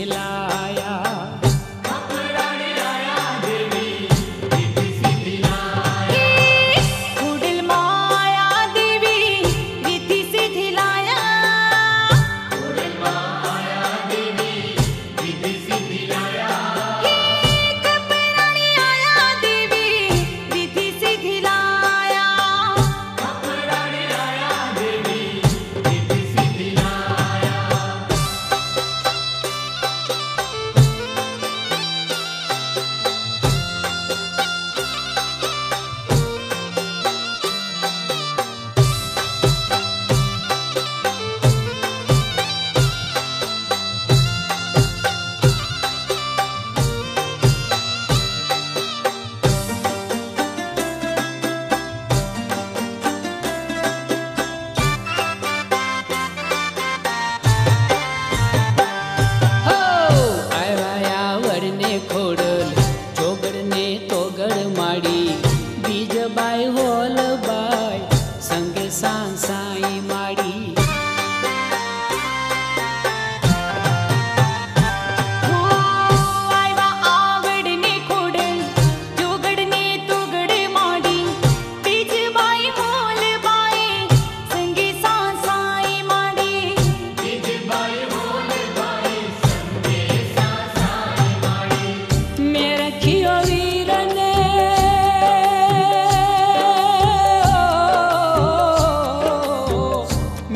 खिलाया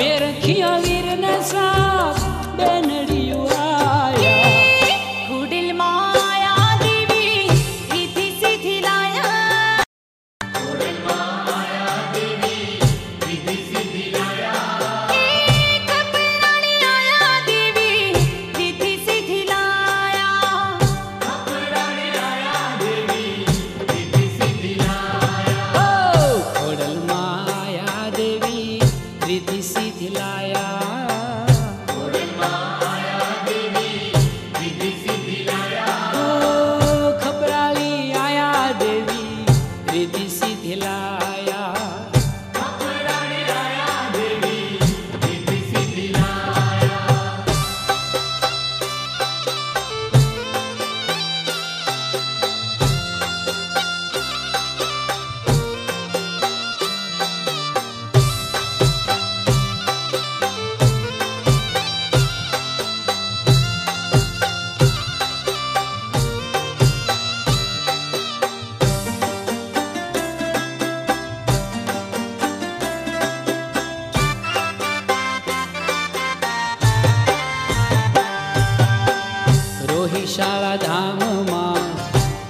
Mere kia vir ne sa benedi શાળા ધામમાં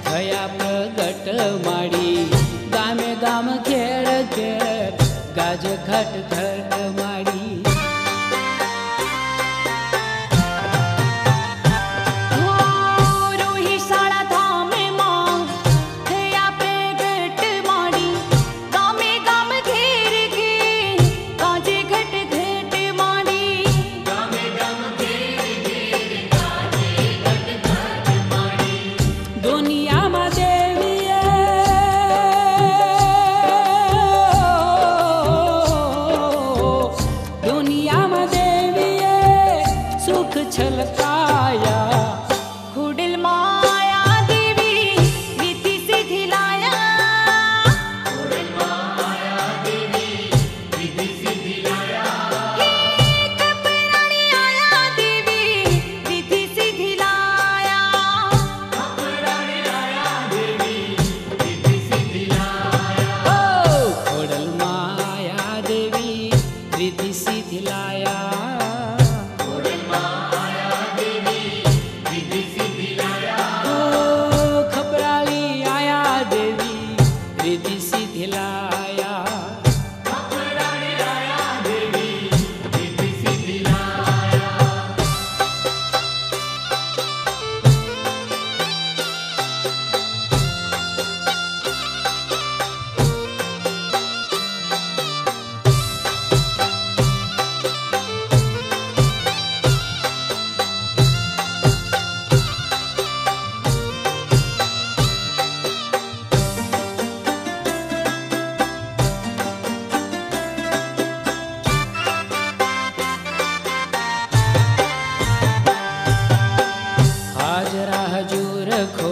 થયા પ્રગટ માડી ગામે ગામ ખેર ખેર ગાજ ખટ छलका रखो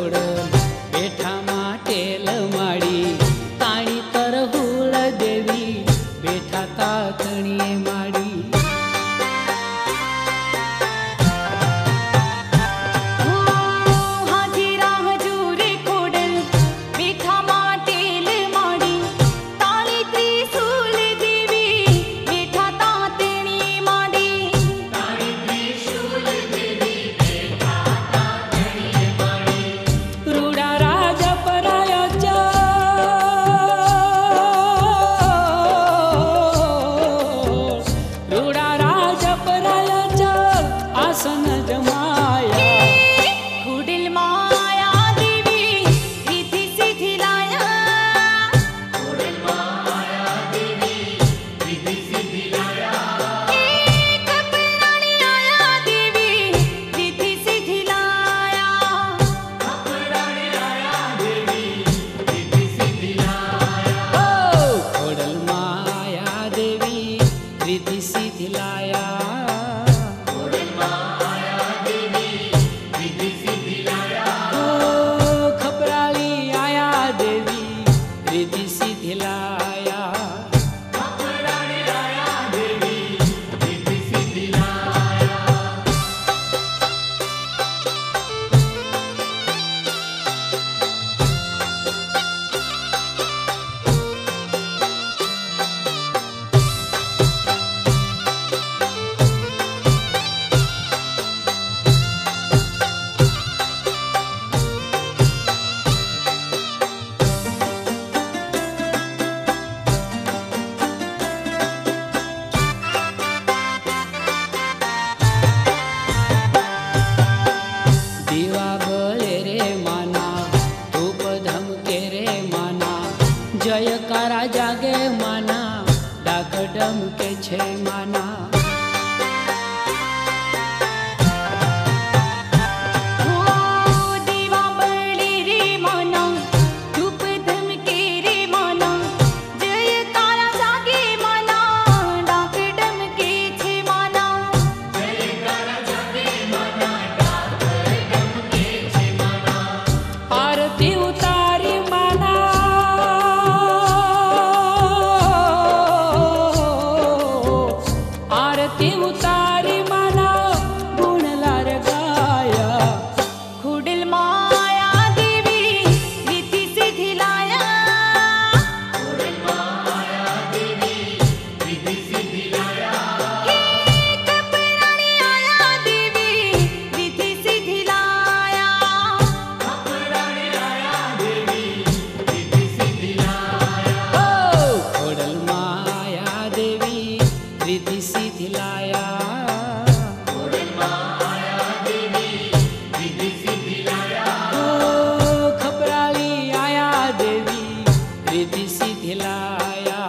Lord, सिद्धि सिधिलाया Viva para te. सिद्धि लाया